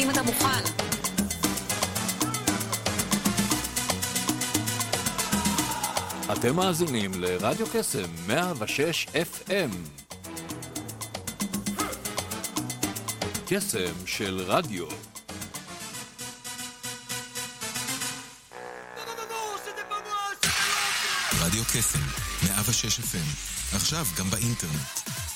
האם אתה מוכן? אתם מאזינים לרדיו קסם 106 FM. קסם של רדיו. רדיו קסם, 106 FM, עכשיו גם באינטרנט.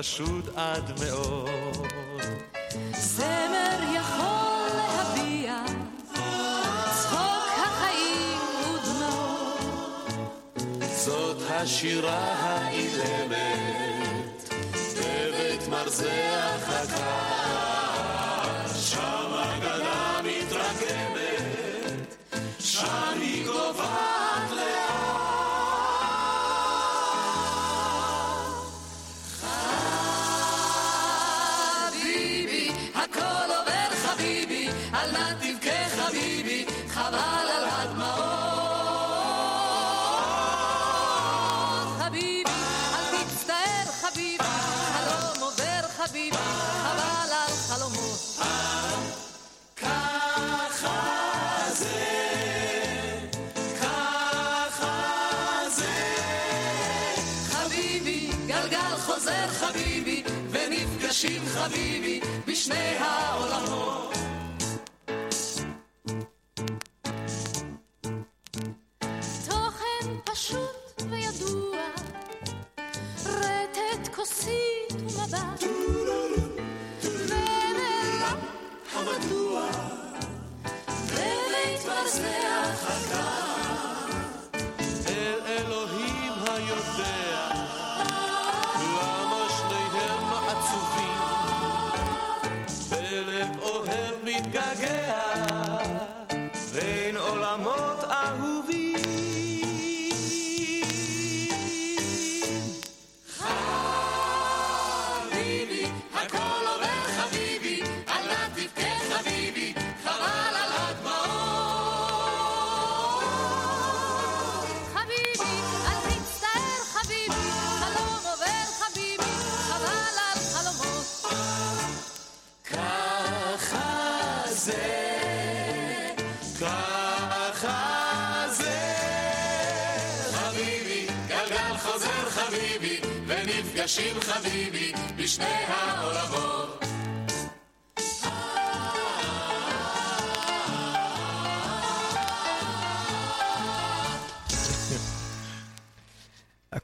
פשוט עד מאוד. זמר יכול להביע צחוק החיים ודמעות. זאת השירה האילמת, בבית מרזח הקר, שם הגדה מתרגמת, שם היא גוועת חביבי, בשני העולמות.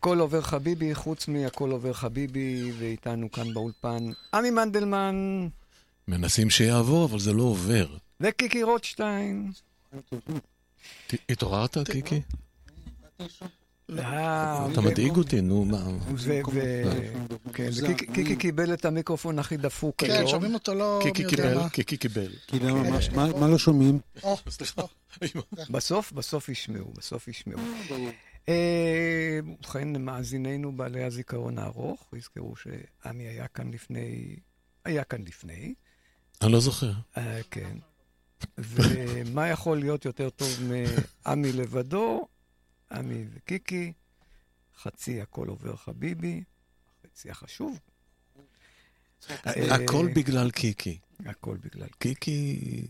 הכל עובר חביבי, חוץ מהכל עובר חביבי, ואיתנו כאן באולפן עמי מנדלמן מנסים שיעבור, אבל זה לא עובר. וקיקי רוטשטיין. התעוררת, קיקי? אה, אתה מדאיג אותי, נו, מה? כן, וקיקי קיקי קיבל את המיקרופון הכי דפוק כן, היום. שומעים אותו לא קיקי קיבל. קיקי קיבל. מה לא שומעים? סליחה. בסוף, בסוף ישמעו, בסוף ישמעו. אה, ובכן, מאזיננו בעלי הזיכרון הארוך, יזכרו שעמי היה כאן לפני, היה כאן לפני, אני לא זוכר. אה, כן. ומה יכול להיות יותר טוב מעמי לבדו? עמי וקיקי, חצי הכל עובר חביבי, חצי החשוב. אה, הכל בגלל קיקי. הכל בגלל קיקי...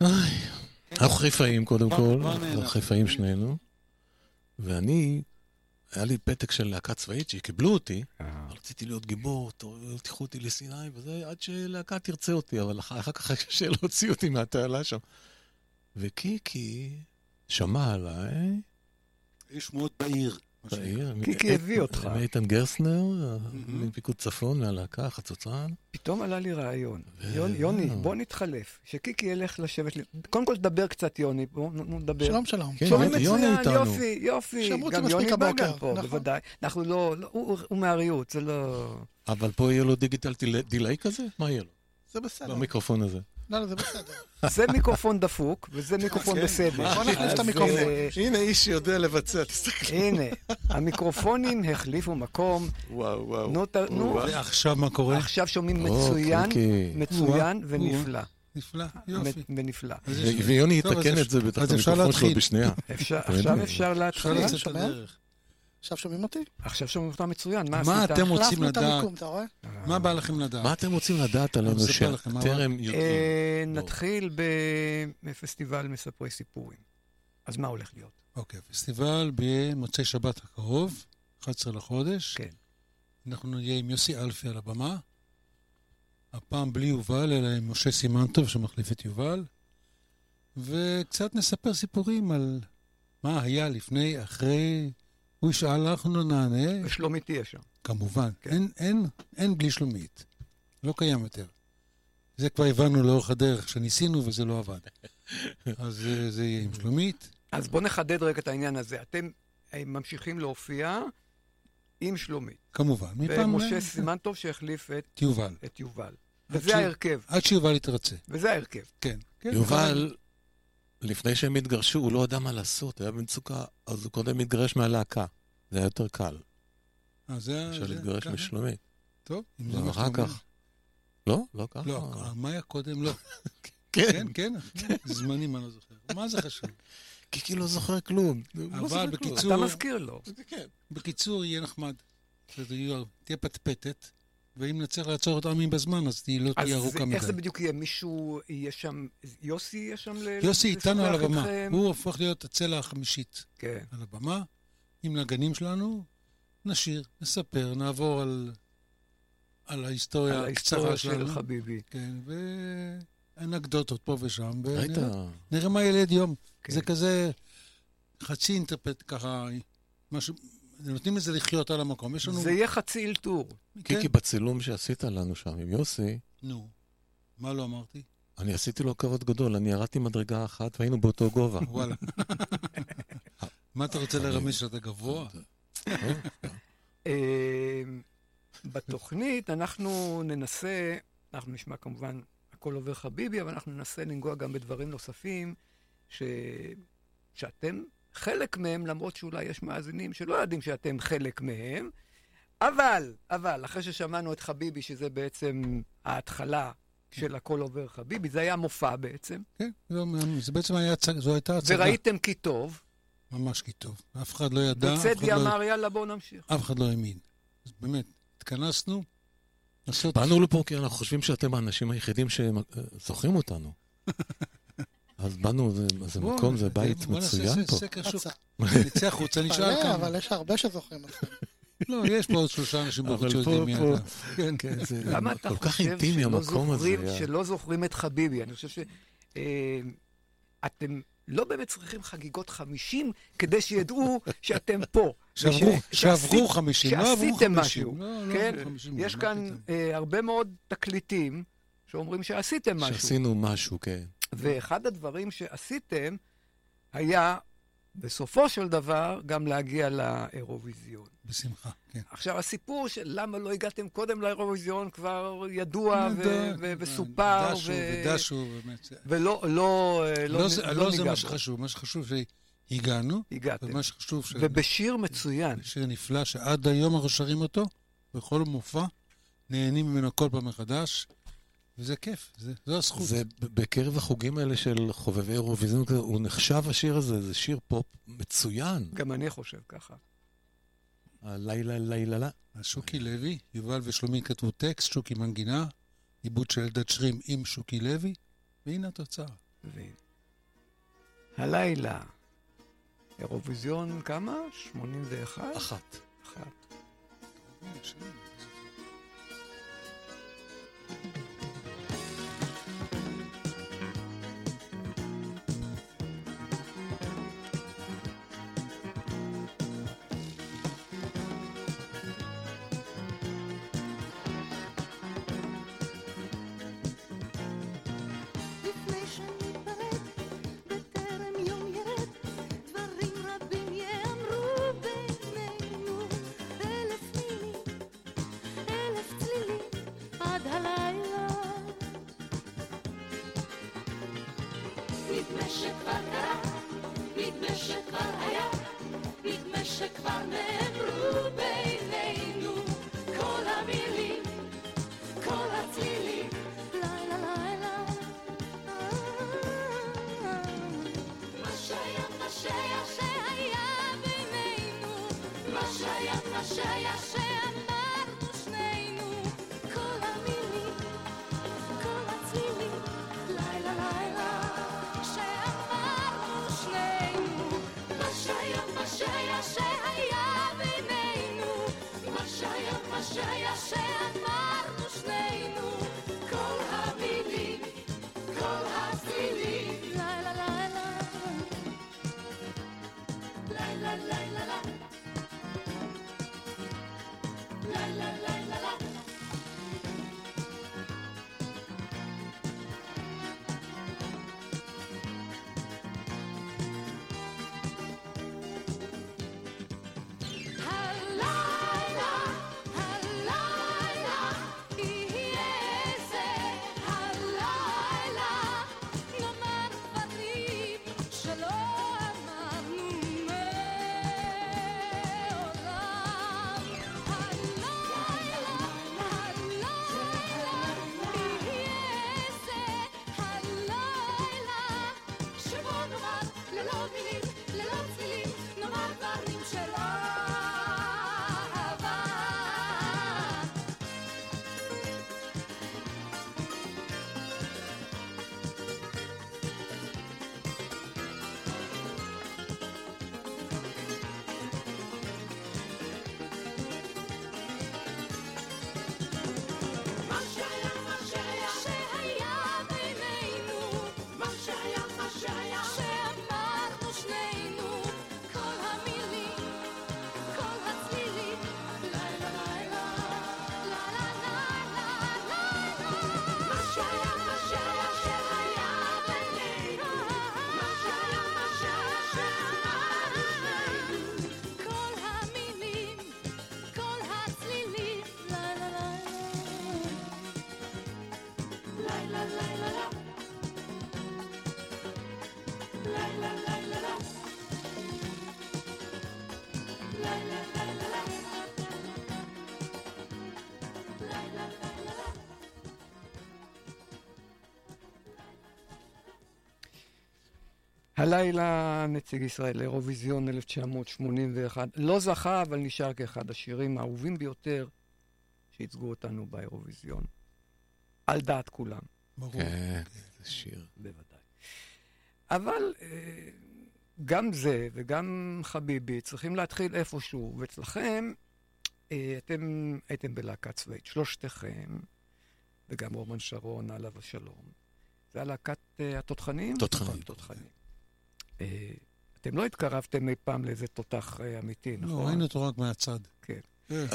אנחנו חיפאים קודם כל, אנחנו. חיפאים שנינו, ואני היה לי פתק של להקה צבאית שקיבלו אותי, אה. רציתי להיות גיבור, תיקחו אותי לסיני, וזה עד שלהקה תרצה אותי, אבל אחר אחר כך היה קשה להוציא אותי מהתעלה שם. וקיקי שמע עליי, יש שמועות בעיר. בעיר, קיקי הביא אותך. עם איתן גרסנר, מפיקוד צפון, מהלהקה, חצוצרן. פתאום עלה לי רעיון. יוני, יוני, אה. בוא נתחלף. שקיקי ילך לשבת... לי- קודם כל תדבר קצת, יוני. בוא, נו, נו, נדבר. שלום, שלום. כן, שומעים מצוין. יופי, יופי. גם יוני גם פה, נכון. בוודאי. אנחנו לא, לא- הוא מהריהוט, זה לא... אבל פה יהיה לו digital del- delay כזה? מה יהיה לו? זה בסדר. במיקרופון הזה. לא, לא, זה בסדר. זה מיקרופון דפוק, וזה מיקרופון כן. בסדר. בוא נחליף את המיקרופון. אה, הנה איש שיודע לבצע, תסתכל. הנה, המיקרופונים החליפו מקום. וואו, וואו. נו, ועכשיו מה קורה? עכשיו שומעים או, מצוין, קיקי. מצוין ונפלא. נפלא, יופי. ונפלא. ויוני יתקן אפשר- את זה אפשר המיקרופון שלו. בשנייה. אפשר- עכשיו. אפשר אפשר להתחיל. לצאת שומע? לדרך. עכשיו שומעים אותי? עכשיו שומעים אותך מצוין, מה מה עשית? אתם רוצים החלפנו את לדעת? המיקום, אתה רואה? מה בא לכם לדעת? מה אתם רוצים לדעת עלינו מה שטרם יודעים? אה. נתחיל בפסטיבל מספרי סיפורים. אז מה הולך להיות? אוקיי, פסטיבל במוצאי שבת הקרוב, 11 לחודש. כן. אנחנו נהיה עם יוסי אלפי על הבמה. הפעם בלי יובל, אלא עם משה סימנטוב שמחליף את יובל. וקצת נספר סיפורים על מה היה לפני, אחרי. הוא ישאל, אנחנו נענה, ושלומית תהיה שם. כמובן. כן. אין, אין, אין בלי שלומית. לא קיים יותר. זה כבר הבנו לאורך הדרך שניסינו וזה לא עבד. אז אה, זה יהיה עם שלומית. אז בואו נחדד רגע את העניין הזה. אתם אה, ממשיכים להופיע עם שלומית. כמובן. ומשה ל- סימנטוב שהחליף את, את יובל. את יובל. וזה ש- ההרכב. עד שיובל יתרצה. וזה ההרכב. כן. כן, יובל, לפני שהם התגרשו, הוא לא ידע מה לעשות, היה במצוקה, אז הוא קודם התגרש מהלהקה. זה היה יותר קל, אז זה... אפשר זה- להתגרש ככה. משלומית. טוב, אם זה מה שאתה אומר. לא? לא ככה? לא, מה היה קודם? לא. כן. כן, כן. זמנים אני לא זוכר. מה זה חשוב? כי כאילו לא זוכר כלום. לא אבל. בקיצור- אתה מזכיר לו. כן. בקיצור, יהיה נחמד. תהיה פטפטת, ואם נצליח לעצור את עמי בזמן, אז היא לא אז תהיה ארוכה איך זה מדי. בדיוק יהיה? מישהו יהיה שם, יוסי יהיה שם ל- יוסי איתנו על הבמה. איתכם? הוא הופך להיות הצלע החמישית כן. על הבמה, עם נגנים שלנו, נשיר, נספר, נעבור על, על ההיסטוריה על הקצרה ההיסטוריה שלנו. של חביבי. כן, ואנקדוטות פה ושם, ראית? ונראה מה ילד יום. כן. זה כזה חצי אינטרפט ככה, משהו, נותנים לזה לחיות על המקום. יש לנו... זה יהיה חצי אלתור. כן? קיקי, בצילום שעשית לנו שם עם יוסי, נו, מה לא אמרתי? אני עשיתי לו כבוד גדול, אני ירדתי מדרגה אחת והיינו באותו גובה. וואלה. מה אתה רוצה לרמז שאתה גבוה? אה, בתוכנית אנחנו ננסה, אנחנו נשמע כמובן הכל עובר חביבי, אבל אנחנו ננסה לנגוע גם בדברים נוספים ש... שאתם חלק מהם, למרות שאולי יש מאזינים שלא יודעים שאתם חלק מהם. אבל, אבל, אחרי ששמענו את חביבי, שזה בעצם ההתחלה של הכל עובר חביבי, זה היה מופע בעצם, כן, זה- זה בעצם היה, זו הייתה הצגה. וראיתם כי טוב, ממש כי טוב. אף אחד לא ידע, וצדי לא- אמר, יאללה, בואו נמשיך. אף אחד לא האמין. אז באמת, התכנסנו. באנו לפה כי אנחנו חושבים שאתם האנשים היחידים שזוכרים אותנו. אז באנו, זה- מקום, זה בית מצוין פה. סקר שוק. הצעה. נצא החוצה, נשאל כמה. אבל יש הרבה שזוכרים אותך. לא, יש פה עוד שלושה אנשים בחוץ שיודעים מי אתה. כן, כן, זה למה אתה כל כך אינטימי המקום הזה. זוכרים, היה. שלא זוכרים את חביבי? אני חושב שאתם לא באמת צריכים חגיגות 50 כדי שידעו שאתם פה. שעברו- 50, לא עברו שעשיתם 50. משהו. לא, לא כן? עברו 50, יש כאן פתאום. אה, הרבה מאוד תקליטים שאומרים שעשיתם משהו. שעשינו משהו, כן. ואחד הדברים שעשיתם היה, בסופו של דבר, גם להגיע לאירוויזיון. בשמחה, כן. עכשיו, הסיפור של למה לא הגעתם קודם לאירוויזיון כבר ידוע וסופר, דשו ודשו, באמת. זה- ולא לא, אה, לא לא, זה- לא לא זה מה. שחשוב, מה שחשוב שהגענו, הגעתם. ומה שחשוב ש... ובשיר מצוין. שיר נפלא, שעד היום אנחנו שרים אותו, בכל מופע, נהנים ממנו כל פעם מחדש, וזה כיף, זה- זו הזכות. זה בקרב החוגים האלה של חובבי אירוויזיון, הוא נחשב השיר הזה, זה שיר פופ מצוין. גם אני חושב ככה. הלילה, לילה, לה. אז שוקי לוי, יובל ושלומי כתבו טקסט, שוקי מנגינה, עיבוד של אלדד שרים עם שוקי לוי, והנה התוצאה. הלילה, אירוויזיון כמה? 81? אחת. אחת. שהיה, שהיה בינינו. מה שהיה, מה שהיה, שאמרנו שנינו. הלילה נציג ישראל לאירוויזיון 1981 לא זכה, אבל נשאר כאחד השירים האהובים ביותר שייצגו אותנו באירוויזיון. על דעת כולם, ברור. כן, זה שיר. בוודאי. אבל אה, גם זה וגם חביבי צריכים להתחיל איפשהו, ואצלכם אה, אתם הייתם בלהקה צבאית, שלושתכם, וגם רומן שרון, עליו השלום. זה היה להקת אה, התותחנים? תותחנים. תותחנים. אה, אתם לא התקרבתם אי פעם לאיזה תותח אה, אמיתי, נכון? לא, ראינו אותו רק מהצד. כן.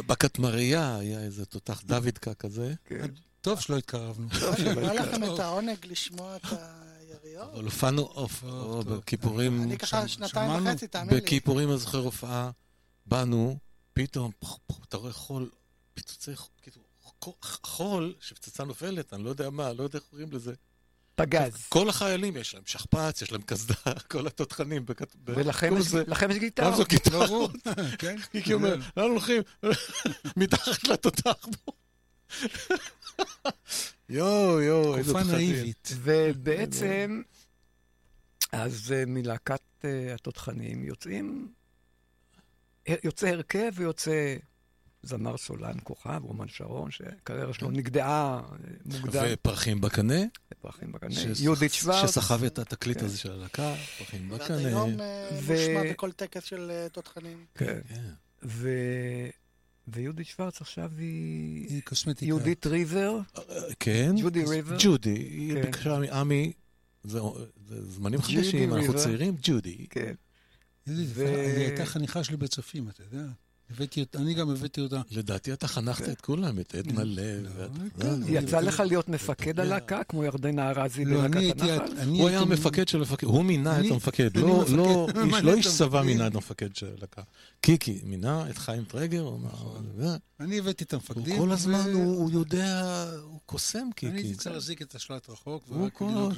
בקטמרייה היה איזה תותח דוידקה כזה, כן. טוב שלא התקרבנו. היה לכם את העונג לשמוע את היריות? אבל הופענו. בכיפורים, אני ככה שנתיים שמענו וחצי, תאמין לי. בכיפורים אני זוכר הופעה, באנו, פתאום, אתה רואה חול, פיצוצי חול, כאילו, חול, שפצצה נופלת, אני לא יודע מה, לא יודע איך קוראים לזה. פגז. כל החיילים, יש להם שכפ"ץ, יש להם קסדה, כל התותחנים. ולכם יש- גיטרה. גם זו גיטרה. ברור, כן. מיקי אומר, לאן הולכים? מתחת לתותח. יואו, יואו, איזה. נאיבית. ובעצם, אז אה, מלהקת אה, התותחנים יוצאים, יוצא הרכב ויוצא זמר סולן כוכב, רומן שרון, שהקריירה שלו נגדעה אה, מוקדם. ופרחים בקנה? פרחים בקנה, שס- יהודית שוורץ. שסחב את התקליט כן. הזה של הלהקה, פרחים ועד בקנה. היום אה, ו- מושמע בכל טקס של אה, תותחנים. כן. כן. ו... ויהודית שוורץ עכשיו היא היא קוסמטיקה. יהודית ריבר, כן. ג'ודי ריבר. ג'ודי, היא כן. ביקשה מעמי, זה זה זמנים חדשים, אנחנו. צעירים, ג'ודי. כן. היא הייתה חניכה שלי בצופים, אתה יודע. הבאתי אותה, אני גם הבאתי אותה. לדעתי אתה חנכת את כולם, את עדנה לב. לא, כן. יצא לך להיות מפקד הלהקה, כמו ירדנה ארזי לא, אני בלהקת. הנחל? אני הוא היה המפקד של המפקד, הוא מינה את אני- המפקד, אני לא-. לא איש- לא צבא. מינה את המפקד של הלהקה. קיקי מינה את חיים טרגר, הוא אמר, "זה." אני הבאתי את המפקדים. כל הזמן, הוא יודע, הוא קוסם אני קיקי. הייתי צריך להזיק את השלט רחוק,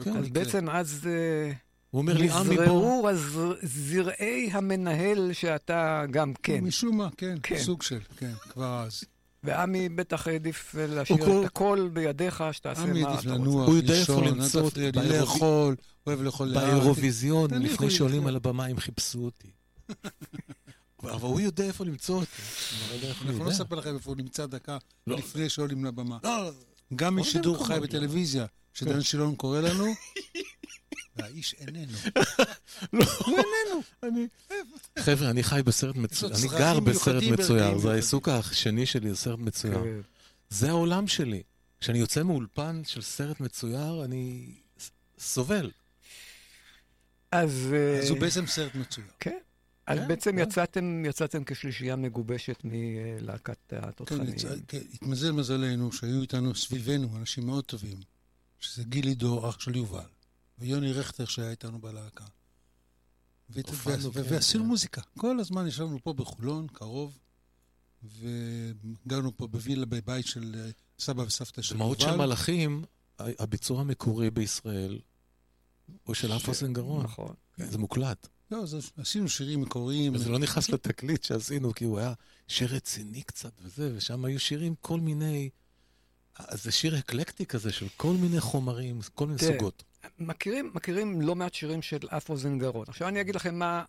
כן. אז. בעצם אז אה, הוא אומר לי, עמי בוא. נזרעו זרעי המנהל שאתה גם כן. משום מה, כן, כן. סוג של, כן, כבר אז. ועמי בטח העדיף להשאיר כל- את הכל בידיך, שתעשה עמי מה העדיף אתה רוצה. לנוח, הוא יודע איפה למצוא באירוויז- לאכול, אוהב לאכול לאט. באירוויזיון, לפני לי שעולים לחיות. על הבמה, הם חיפשו אותי. אבל הוא יודע איפה למצוא אותי. אנחנו לא. נספר לכם איפה הוא נמצא דקה לא. לפני שעולים לבמה. לא, גם לא משידור יודע חי בטלוויזיה, שדן שילון קורא לנו, והאיש איננו. אני... חבר'ה, אני חי בסרט מצויר, אני גר בסרט מצויר, זה. העיסוק השני שלי, זה סרט מצויר. כן. זה העולם שלי. כשאני יוצא מאולפן של סרט מצויר, אני סובל. אז אה, אז הוא בעצם סרט מצויר. כן. אז כן, בעצם כן. יצאתם, יצאתם כשלישייה מגובשת מלהקת התותחנים. כן, התמזל מזלנו שהיו איתנו סביבנו אנשים מאוד טובים, שזה גילי דור, אח של יובל, ויוני רכטר שהיה איתנו בלהקה. כן, ועשינו כן. מוזיקה. כל הזמן ישבנו פה בחולון, קרוב, וגרנו פה בווילה בבית של אה, סבא וסבתא של דמעות של יובל. מלאכים, הביצוע המקורי בישראל, הוא של אף אוזן גרון. נכון. זה מוקלט. לא, זה, עשינו שירים מקוריים. זה לא נכנס לתקליט שעשינו, כי הוא היה שיר רציני קצת וזה, ושם היו שירים כל מיני... אז זה שיר אקלקטי כזה של כל מיני חומרים, כל מיני סוגות. מכירים, מכירים לא מעט שירים של אף אוזן גרון. עכשיו אני אגיד לכם מה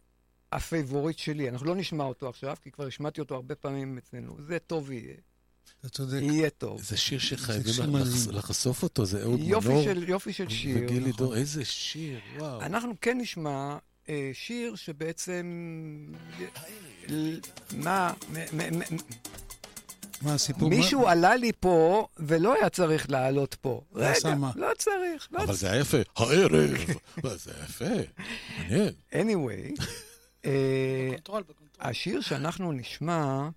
ה favorite שלי. אנחנו לא נשמע אותו עכשיו, כי כבר השמעתי אותו הרבה פעמים אצלנו. זה טוב יהיה. אתה צודק. יהיה טוב. זה שיר שחייבים לחשוף אותו, זה אהוד יופי מנור של, יופי של שיר. וגילי נכון. דור, איזה שיר, וואו. אנחנו כן נשמע אה, שיר שבעצם... מה, מה הסיפור? מישהו מה- עלה לי פה ולא היה צריך לעלות פה. ועשה רגע? לא צריך, לא אבל צריך. זה היה יפה, הערב, זה היה יפה, מעניין. anyway, אה. השיר שאנחנו נשמע,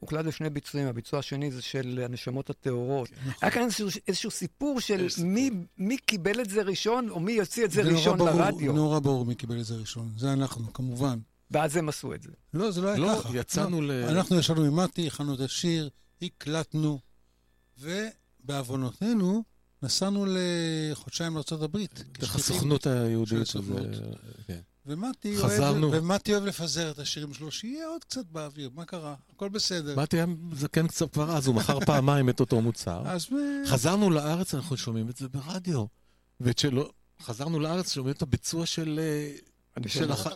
הוקלט בשני ביצועים, הביצוע השני זה של הנשמות הטהורות. היה כאן איזשהו, איזשהו סיפור של מי, מי קיבל את זה ראשון, או מי יוציא את זה נורא ראשון ברור- לרדיו, נורא ברור מי קיבל את זה ראשון. זה אנחנו, כמובן. ואז הם עשו את זה. לא, זה לא היה לא, ככה. יצאנו ל... אנחנו ישבנו עם מתי, הכנו את השיר, הקלטנו, ובעוונותינו נסענו לחודשיים לארה"ב. דרך הסוכנות היהודית. של וזה- הסוכנות. כן. ומתי חזרנו. אוהב, ומתי אוהב לפזר את השירים שלו, שיהיה עוד קצת באוויר, מה קרה? הכל בסדר. באתי היה זקן קצת כבר אז, הוא מכר פעמיים את אותו מוצר. אז אה, חזרנו לארץ, אנחנו שומעים את זה ברדיו. וכשלא, חזרנו לארץ, שומעים את הביצוע של... אה, של הח...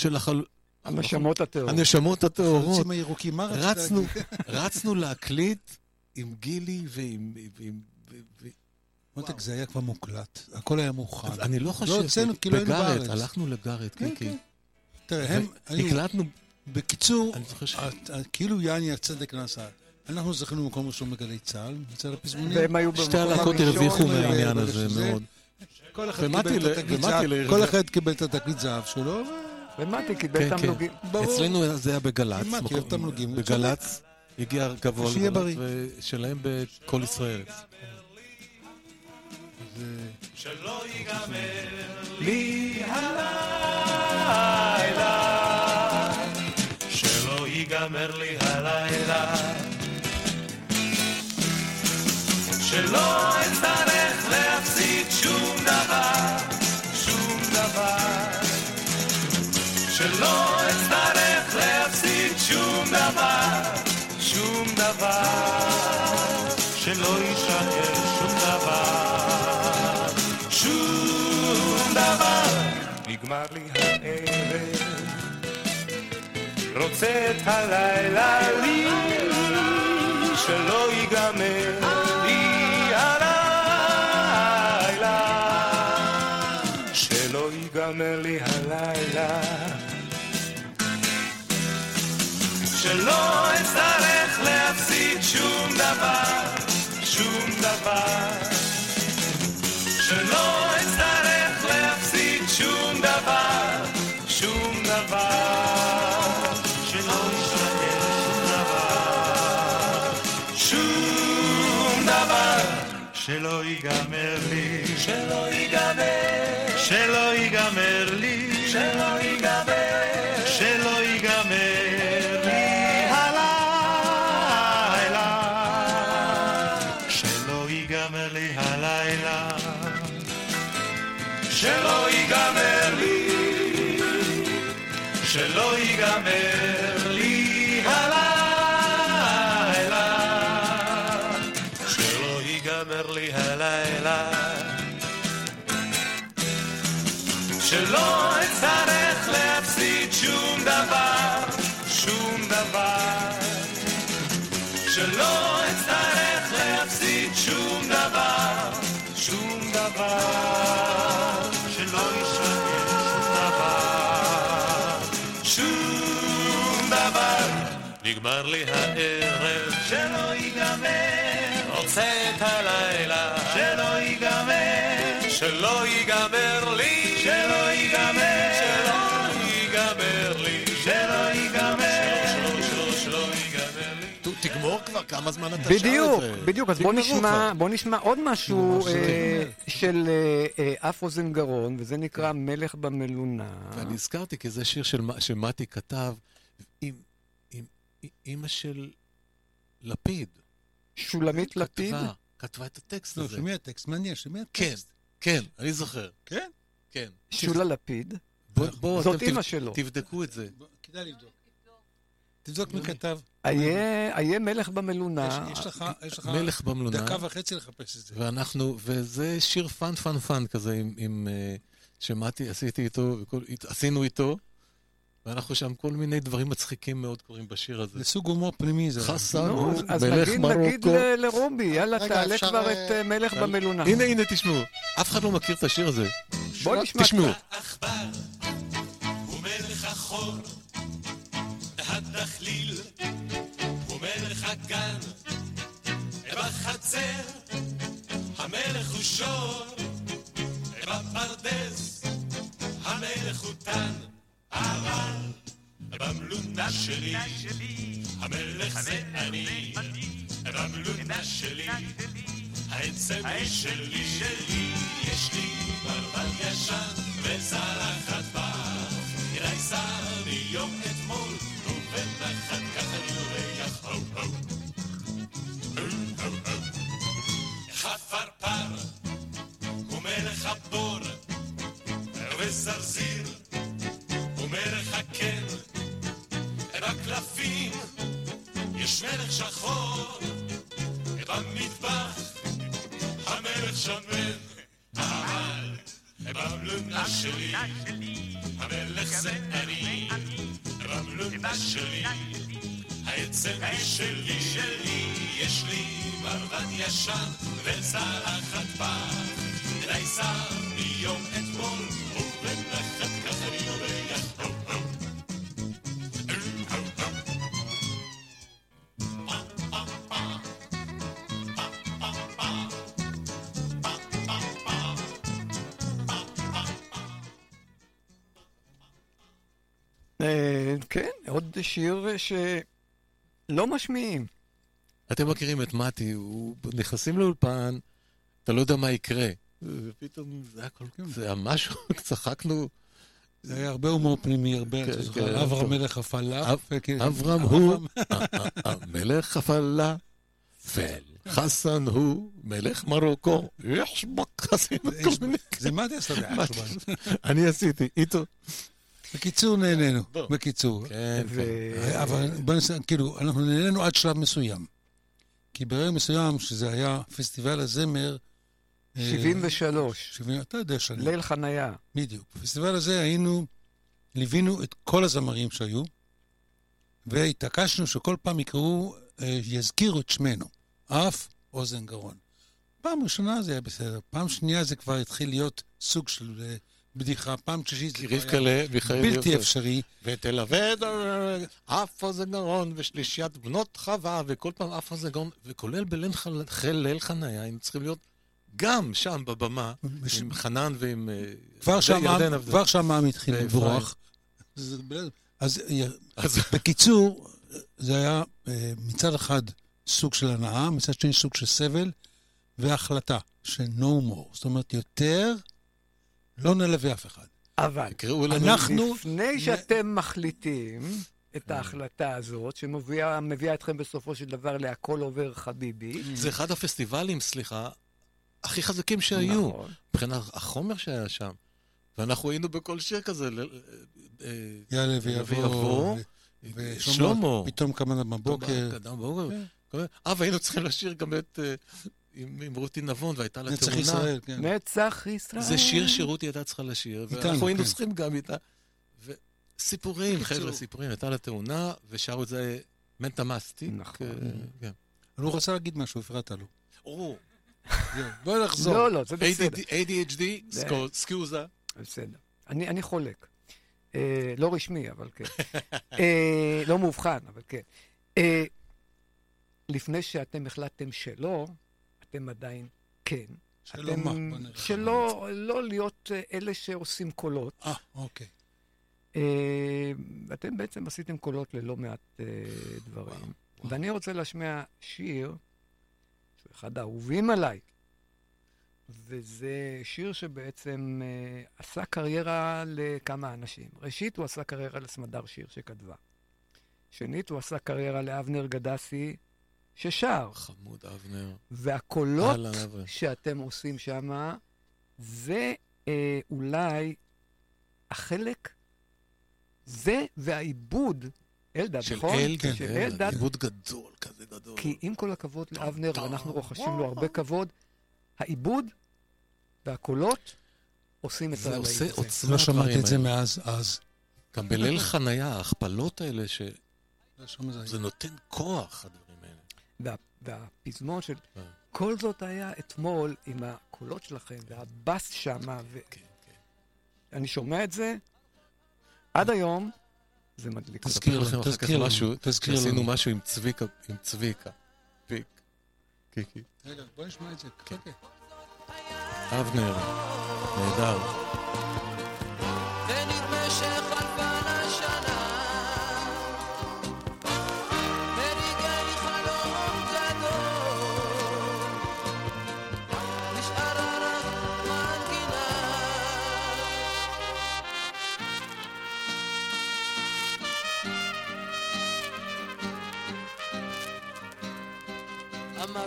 של החל... הנשמות הטהורות. הנשמות הטהורות. החלוצים הירוקים, מה רצית רצנו, להגיד? רצנו להקליט עם גילי ועם... ועם- ו- ו- מותק, זה היה כבר מוקלט, הכל היה מוכן. אני לא חושב... הוצאנו, כי לא היינו בגארט, בארץ. הלכנו לגארט, כן, כן. תראה, הם היו... הקלטנו, בקיצור, כאילו יעני הצדק נעשה. אנחנו זכינו במקום ראשון בגלי צה"ל, מצד הפזמונים. והם היו שתי במקום הלהקות הראשון, הרוויחו ו- מהעניין ו- הזה מאוד. כל אחד ומתי קיבל ל- את התקליט ומתי זהב, ל- כל אחד קיבל את התקליט זהב שלו, ומתי קיבל כן, כן. תמלוגים. ברור. אצלנו זה היה בגל"צ. מקום- אוהב תמלוגים, בגל"צ, הגיע גבוה שיהיה לגל"צ, בריא. ושלהם בכל ישראל. שלא ייגמר לי הלילה, שלא ייגמר לי הלילה, שלא אצטרך שלא אצטרך להפסיד שום דבר, שום דבר, שלא יישאר שום דבר, שום דבר. נגמר לי הערב, רוצה את הלילה לי, שלא ייגמר שלא אצטרך להפסיד שום דבר, שום דבר. שלא אצטרך להפסיד שום דבר, שום דבר. שלא יישאר שום דבר, שום דבר. שלא ייגמר שלא ייגמר לי, שלא ייגמר לי הלילה, שלא ייגמר לי הלילה, שלא אצטרך נגמר לי הערב, שלא ייגמר, רוצה את הלילה, שלא ייגמר, שלא ייגמר לי, שלא ייגמר, שלא ייגמר לי, שלא ייגמר, שלא, שלא, שלא ייגמר לי. ת- תגמור כבר, כמה זמן אתה שר את זה? בדיוק, בדיוק, אז בוא נשמע, כבר. בוא נשמע עוד משהו ממש אה. של אה, אה, אף אוזן גרון, וזה נקרא מלך במלונה. ואני הזכרתי, כי זה שיר של שמתי כתב עם אימא של לפיד. שולמית לפיד? כתבה, את הטקסט לא, הזה. שמי הטקסט? מעניין, שמי כן, הטקסט? כן, אני זוכר. כן? כן. שולה לפיד? בוא- בואו, זאת אתם אימא שלו. תבדקו את זה. כדאי לבדוק. תבדוק מי כתב. איה איה מלך במלונה. יש- יש לך- יש לך מלך במלונה. דקה וחצי לחפש את זה. ואנחנו, וזה שיר פאן פאן פאן כזה עם, אה, שמעתי, עשיתי איתו, עשינו איתו, ואנחנו שם כל מיני דברים מצחיקים מאוד קורים בשיר הזה. זה סוג הומור פנימי זה. חסן נו, הוא אז- אז מלך נגיד נגיד מרוקו. לרובי, יאללה, תעלה כבר אה, את אה, מלך. במלונה. הנה, הנה, תשמעו. אף אחד לא מכיר את השיר הזה. בוא נשמע תשמעו. העכבר הוא מלך החור, והדחליל הוא מלך הגן, בחצר המלך הוא שור, בפרדס המלך הוא טן, אבל במלונה שלי המלך זה אני, במלונה שלי העצם היא שלי, שלי, יש לי מרבד ישן וזרחת בר. אליי שר במלונה שלי, המלך זה אני, במלונה שלי, העצם שלי, שלי, יש לי מרבד ישן וצלחת פח, אליי שר מיום אתמול, שיר שלא משמיעים. אתם מכירים את מתי, הוא נכנסים לאולפן, אתה לא יודע מה יקרה. ופתאום זה היה כל כך, זה היה משהו, צחקנו. זה היה הרבה הומור פנימי, הרבה, כן, אתה כן, זוכר, אברהם טוב. מלך הפלאפ. אב- וכאילו- אברהם הוא המלך הפלאפל, חסן הוא מלך מרוקו, יש בקסים, כל מיני... זה מה אתה עשית? אני עשיתי, איתו. בקיצור, נהנינו. בקיצור. כן, כן. אבל בוא נעשה, כאילו, אנחנו נהנינו עד שלב מסוים. כי ברגע מסוים, שזה היה פסטיבל הזמר... אה, 73, 70, אתה יודע שאני... ליל חניה. בדיוק. בפסטיבל הזה היינו, ליווינו את כל הזמרים שהיו, והתעקשנו שכל פעם יקראו, אה, יזכירו את שמנו, אף אוזן גרון. פעם ראשונה זה היה בסדר, פעם שנייה זה כבר התחיל להיות סוג של אה, בדיחה, פעם שלישית זה רבקה היה בלתי. אפשרי. ותלווה עף הזגרון ושלישיית בנות חווה, וכל פעם עף הזגרון, וכולל בליל חניה, היינו צריכים להיות גם שם בבמה, עם חנן ועם אה, ירדן עבדה. כבר שם העם התחיל. לברוח. אז אה, אז בקיצור, זה היה אה, מצד אחד סוג של הנאה, מצד שני סוג של סבל, והחלטה של no more. זאת אומרת, יותר לא נלווה אף אחד. אבל לנו... אנחנו... לפני שאתם מחליטים את ההחלטה הזאת, שמביאה מביאה אתכם בסופו של דבר להכל עובר חביבי, זה אחד הפסטיבלים, סליחה, הכי חזקים שהיו, נכון. מבחינת החומר שהיה שם. ואנחנו היינו בכל שיר כזה, ל- אה, יעלה ויבוא. ושלמה. פתאום קמה בבוקר. בבוקר. אה, והיינו צריכים לשיר גם את... עם עם רותי נבון, והייתה לה נצח תאונה. ישראל, כן. נצח ישראל. זה שיר שרותי הייתה צריכה לשיר, איתנו, ואנחנו היינו כן. צריכים גם איתה. וסיפורים. חבר'ה, סיפורים. הייתה לה תאונה, ושרו את זה מנטה מסטיק. נכון. אה, כן. אבל הוא רצה להגיד משהו, הפרעת לו. או, זהו, בוא נחזור. לא, לא, זה בסדר. ADHD, זה- סקיוזה. בסדר. אני, אני חולק. אה, לא רשמי, אבל כן. אה, לא מאובחן, אבל כן. לפני שאתם החלטתם שלא, אתם עדיין כן. שלא אתם, מה? בוא נראה. שלא לא להיות אה, אלה שעושים קולות. אה, אוקיי. אה, אתם בעצם עשיתם קולות ללא מעט אה, דברים. ואני רוצה להשמיע שיר, שהוא אחד האהובים עליי, וזה שיר שבעצם אה, עשה קריירה לכמה אנשים. ראשית, הוא עשה קריירה לסמדר שיר שכתבה. שנית, הוא עשה קריירה לאבנר גדסי, ששר. חמוד אבנר. והקולות אהלן, אבנר. שאתם עושים שם, זה אה, אולי החלק, זה והעיבוד, אלדד, של נכון? אלדד, של אלדד. אלדד, עיבוד גדול, כזה גדול. כי עם כל הכבוד לאבנר, ואנחנו רוכשים לו הרבה כבוד, העיבוד והקולות עושים את זה הלהיט עושה. עוצמה לא שמעתי את זה. מאז אז. גם בליל חנייה, ההכפלות האלה, שזה לא זה. נותן כוח, הדברים. וה, והפזמון של... אה. כל זאת היה אתמול עם הקולות שלכם, והבאס שמה, ו... כן, כן. אני שומע את זה, עד היום, זה מדליק. תזכיר לכם אחר כך משהו, תזכיר לנו. משהו עם צביקה, עם צביקה. פיק. קיקי. רגע, בוא נשמע את זה. כן. אבנר, נהדר.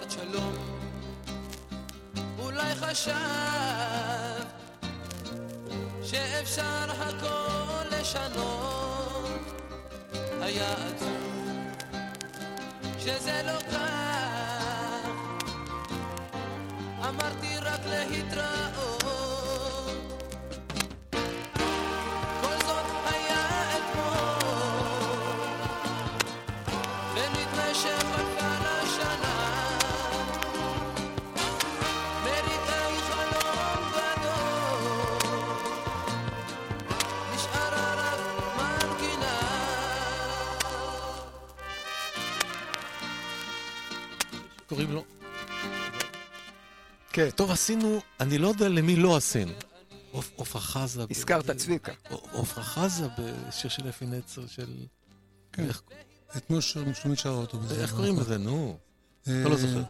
אמרת שלום. אולי חשב שאפשר הכל לשנות. היה עצוב שזה לא כך. אמרתי רק להתראות כן. טוב, עשינו, אני לא יודע למי לא עשינו. עופ- עפרה חזה. הזכרת צביקה. עפרה חזה בשיר של אפי נצר של... כן. אתמול שלומית שרה אותו. בזה. איך קוראים לזה, נו? אה, אתה לא זוכר.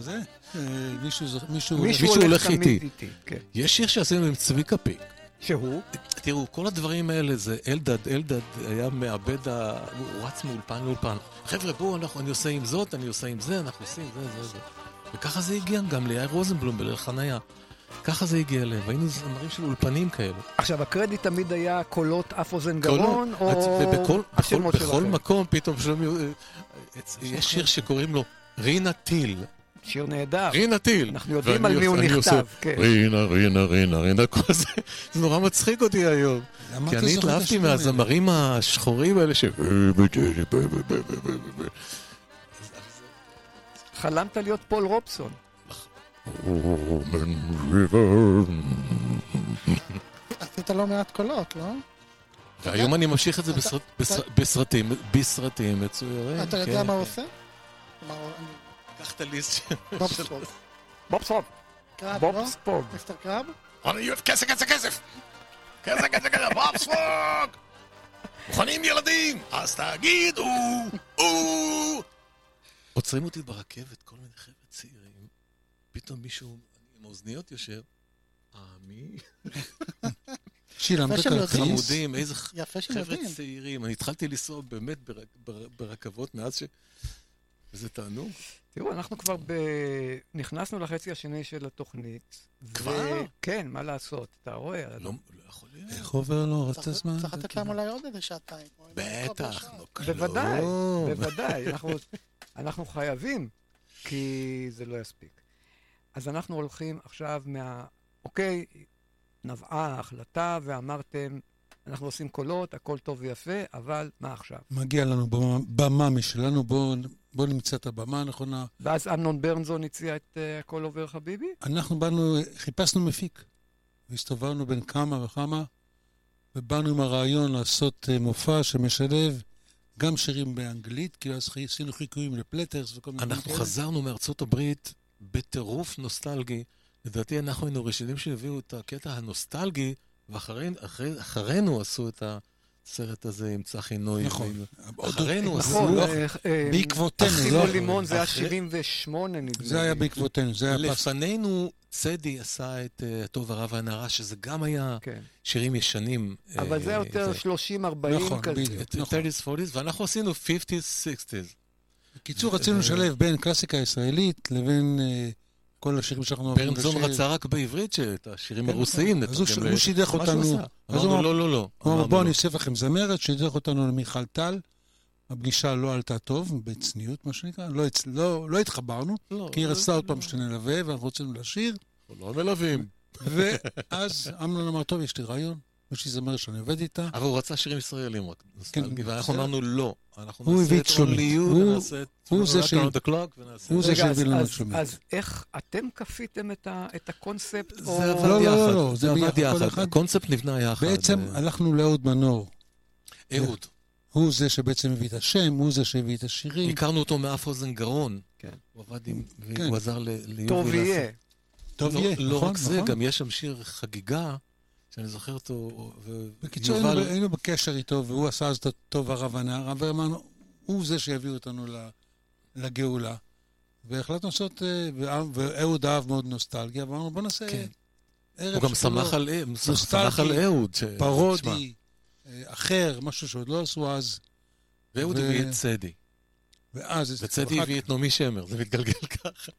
זה? מישהו הולך איתי. כן. יש שיר שעשינו עם צביקה פיק. שהוא? תראו, כל הדברים האלה זה אלדד, אלדד היה מאבד, ה... הוא רץ מאולפן לאולפן. חבר'ה, בואו, אני עושה עם זאת, אני עושה עם זה, אנחנו עושים זה, זה, זה. וככה זה הגיע גם ליאיר רוזנבלום בליל חניה. ככה זה הגיע אליהם, והיינו זמרים של אולפנים כאלו. עכשיו, הקרדיט תמיד היה קולות אף אוזן גרון, או ובכל בכל, השמות בכל שלכם? מקום פתאום שלומי, אה, אצ- יש שיר שקוראים לו רינה טיל. שיר נהדר. רינה טיל. אנחנו יודעים על מי הוא נכתב, כן. רינה, רינה, רינה, רינה, כל זה, זה נורא מצחיק אותי היום. כי אני התלהבתי? מהזמרים השחורים האלה ש... חלמת להיות פול רובסון. עשית לא מעט קולות, לא? והיום אני ממשיך את זה בסרט- בסרט- בסרטים, בסרטים מצוירים. אתה יודע כן, מה הוא כן. עושה? מה הוא- קח את הליסט של... בובספוג. בובספוג. קרב, לא? בובספוג. מיסטר קרב? אני אוהב כסף, כסף, כסף! כסף, כסף, כסף, בובספוג! מוכנים ילדים? אז תגידו! או! עוצרים אותי ברכבת, כל מיני חבר'ה צעירים. פתאום מישהו עם האוזניות יושב. אה, מי? שילמת. כרטיס? חמודים, איזה חבר'ה. צעירים. אני התחלתי לנסוע באמת בר- בר- ברכבות מאז ש... וזה תענוג. תראו, אנחנו כבר ב... נכנסנו לחצי השני של התוכנית. כבר? כן, מה לעשות? אתה רואה? לא לא יכול להיות. איך עובר לו רצת הזמן? צריך לתת להם אולי עוד איזה שעתיים. בטח, בוודאי. בוודאי. אנחנו, חייבים, כי זה לא יספיק. אז אנחנו הולכים עכשיו מה... אוקיי, נבעה ההחלטה ואמרתם, אנחנו עושים קולות, הכל טוב ויפה, אבל מה עכשיו? מגיע לנו במה- במה משלנו, בואו בוא נמצא את הבמה הנכונה. ואז אמנון ברנזון הציע את אה, הכל עובר חביבי? אנחנו באנו, חיפשנו מפיק, והסתובבנו בין כמה וכמה, ובאנו עם הרעיון לעשות אה, מופע שמשלב גם שירים באנגלית, כי אז עשינו חיקויים לפלטרס וכל מיני דברים אנחנו כאלה. חזרנו מארצות הברית בטירוף נוסטלגי. לדעתי אנחנו היינו ראשונים שהביאו את הקטע הנוסטלגי, ואחרינו עשו את הסרט הזה עם צחי נוי. נכון. אחרינו. נכון, לא, אה, אה, בעקבותינו, אחים לא? ולימון זה היה אחרי- 78 נדמה לי. זה היה בעקבותינו, זה היה פס... לפנינו צדי עשה את אה, הטוב הרע והנערה, שזה גם היה כן. שירים ישנים. אבל זה יותר 30-40 נכון, כזה. בדיוק. את 30's, 40's, ואנחנו עשינו 50's, 60's. בקיצור, רצינו לשלב בין קלאסיקה ישראלית לבין כל השירים שאנחנו אוהבים ברנזון. רצה רק בעברית שאת השירים כן, הרוסיים אז הוא שידך אותנו. אמרנו אמר- לא, לא, לא. הוא אמר, בואו אני לא. אוסיף לכם זמרת, שידך אותנו למיכל טל. הפגישה לא עלתה טוב, בצניעות מה שנקרא, לא, לא, לא התחברנו, כי היא רצתה עוד פעם שנלווה, ואנחנו רצינו לשיר, לא מלווים. ואז אמנון אמר, טוב, יש לי רעיון, יש לי זמרת שאני עובד איתה. אבל הוא רצה שירים ישראלים רק, נוסטלגי, כן, ואנחנו אמרנו לא. אנחנו הוא נעשה הביא את הוא- ונעשה את הוא ונעשה... הוא זה שהביא אז- לנו את אז- שלומית. אז איך אתם כפיתם את הקונספט? זה לא, עבד לא, יחד, לא, לא, זה זה עבד יחד, הקונספט נבנה יחד. בעצם אה, הלכנו לאהוד מנור. אהוד, הוא זה שבעצם הביא את השם, הוא זה שהביא את השירים. הכרנו אותו מאף אוזן גרון. כן. הוא עבד עם... כן. והוא עזר ל- ליובי טוב יהיה. טוב לא- יהיה, לא נכון, רק זה, נכון. גם יש שם שיר חגיגה, שאני זוכר אותו, ו- בקיצור, יובל- היינו, היינו בקשר איתו, והוא עשה אז את הטוב הרע והנערה, ואמרנו, הוא זה שיביא אותנו לגאולה. והחלטנו לעשות, אה, ואה- ואהוד אהב מאוד נוסטלגיה, ואמרנו, בוא נעשה כן. ערב הוא גם שמח על הוא שמח על אהוד. ש- פרודי, אה, אחר, משהו שעוד לא עשו אז. ואהוד הביא את צדי. ואז... וצדי הביא את נעמי שמר, זה מתגלגל ככה.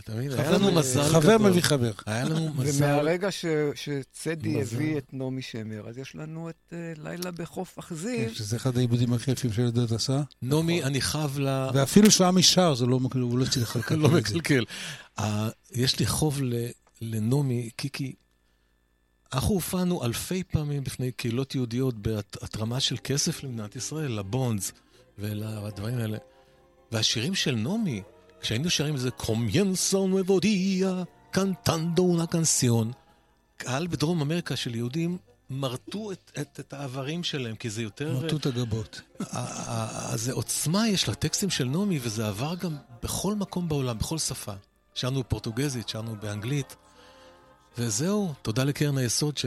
אתה מבין? חבר היה לנו מ- מזל חבר גדול. מביא חבר. היה לנו מזל. ומהרגע ש- שצדי מזל. הביא את נעמי שמר, אז יש לנו את אה, לילה בחוף אכזיב. כן, שזה אחד העיבודים הכי יפים שאלדד עשה. נעמי, אני חב לה... ואפילו היה משר, זה לא, מקל- הוא לא לא. מקלקל. אה, יש לי חוב ל- לנעמי, קיקי. אנחנו הופענו אלפי פעמים בפני קהילות יהודיות בהתרמה של כסף למדינת ישראל, לבונדס ולדברים האלה. והשירים של נעמי, כשהיינו שרים איזה קומיינסון מבודיה, קנטנדו una canción, קהל בדרום אמריקה של יהודים מרטו את, את, את האיברים שלהם, כי זה יותר... מרטו את הגבות. אז עוצמה יש לטקסטים של נעמי, וזה עבר גם בכל מקום בעולם, בכל שפה. שרנו פורטוגזית, שרנו באנגלית, וזהו, תודה לקרן היסוד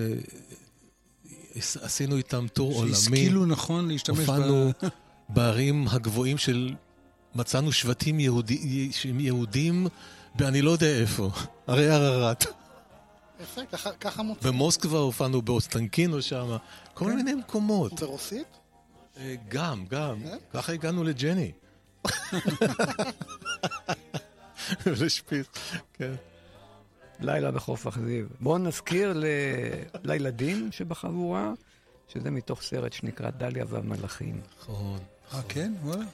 שעשינו איתם טור עולמי. שהשכילו נכון להשתמש ב... הופענו בערים הגבוהים של... מצאנו שבטים יהודי, שהם יהודים באני לא יודע איפה, הרי ערערת. יפה, ככה- ככה מוצא. במוסקבה הופענו באוסטנקינו שם, כל מיני מקומות. ברוסית? אה, גם, גם. כן? ככה הגענו לג'ני. לשפיץ, כן. לילה בחוף אכזיב. בואו נזכיר ל... לילדים שבחבורה, שזה מתוך סרט שנקרא דליה והמלאכים. נכון. אה, כן? וואלה.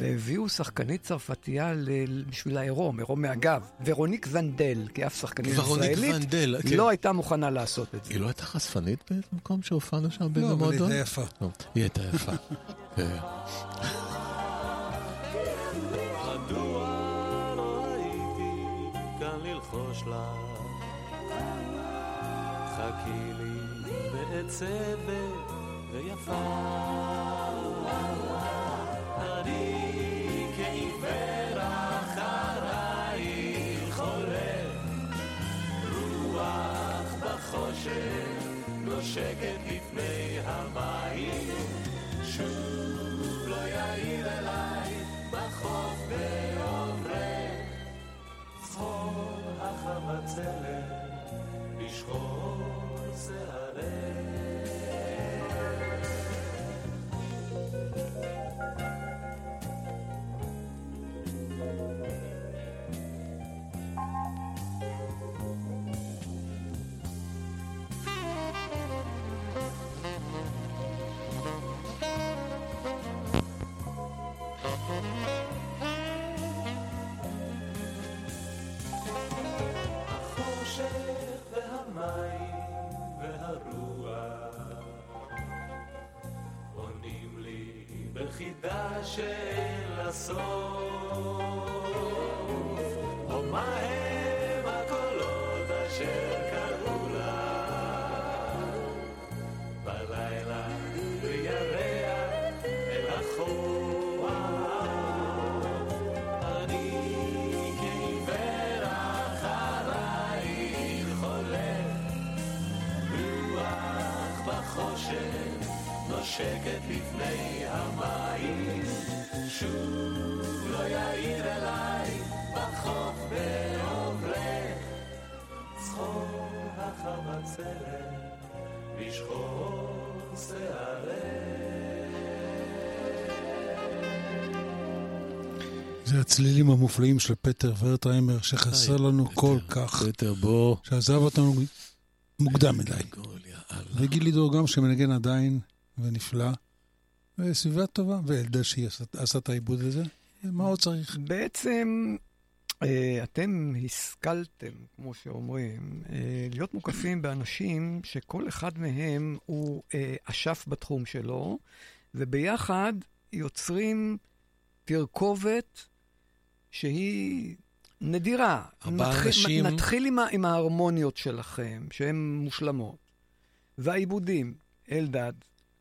והביאו שחקנית צרפתייה ל- בשביל העירום, עירום מהגב. ורוניק ונדל, כי אף שחקנית ישראלית ונדל, כן. לא הייתה מוכנה לעשות את זה. היא לא הייתה חשפנית באיזה מקום שהופענו שם באיזה לא, אבל היא מועדון? הייתה יפה. לא, היא הייתה יפה. כן. ללחוש. חכי לי בעצבת ויפה. נושקת שאין לה סוף. או מה הם הקולות אשר קראו לה בלילה בירח אל החוף. אני כעיוור אחרייך הולך, רוח בחושך נושקת לפני המים, שוב זה הצלילים המופלאים של פטר ורטהיימר, שחסר לנו כל כך, פטר, בוא. שעזב אותנו מוקדם מדי. וגילי דור גם שמנגן עדיין, ונפלא, וסביבה טובה, ואלדד שעשה את העיבוד הזה. מה עוד צריך? בעצם אה, אתם השכלתם, כמו שאומרים, אה, להיות מוקפים באנשים שכל אחד מהם הוא אה, אשף בתחום שלו, וביחד יוצרים תרכובת שהיא נדירה. ארבעה נתחיל- אנשים- נתחיל עם, ה- עם ההרמוניות שלכם, שהן מושלמות, והעיבודים, אלדד,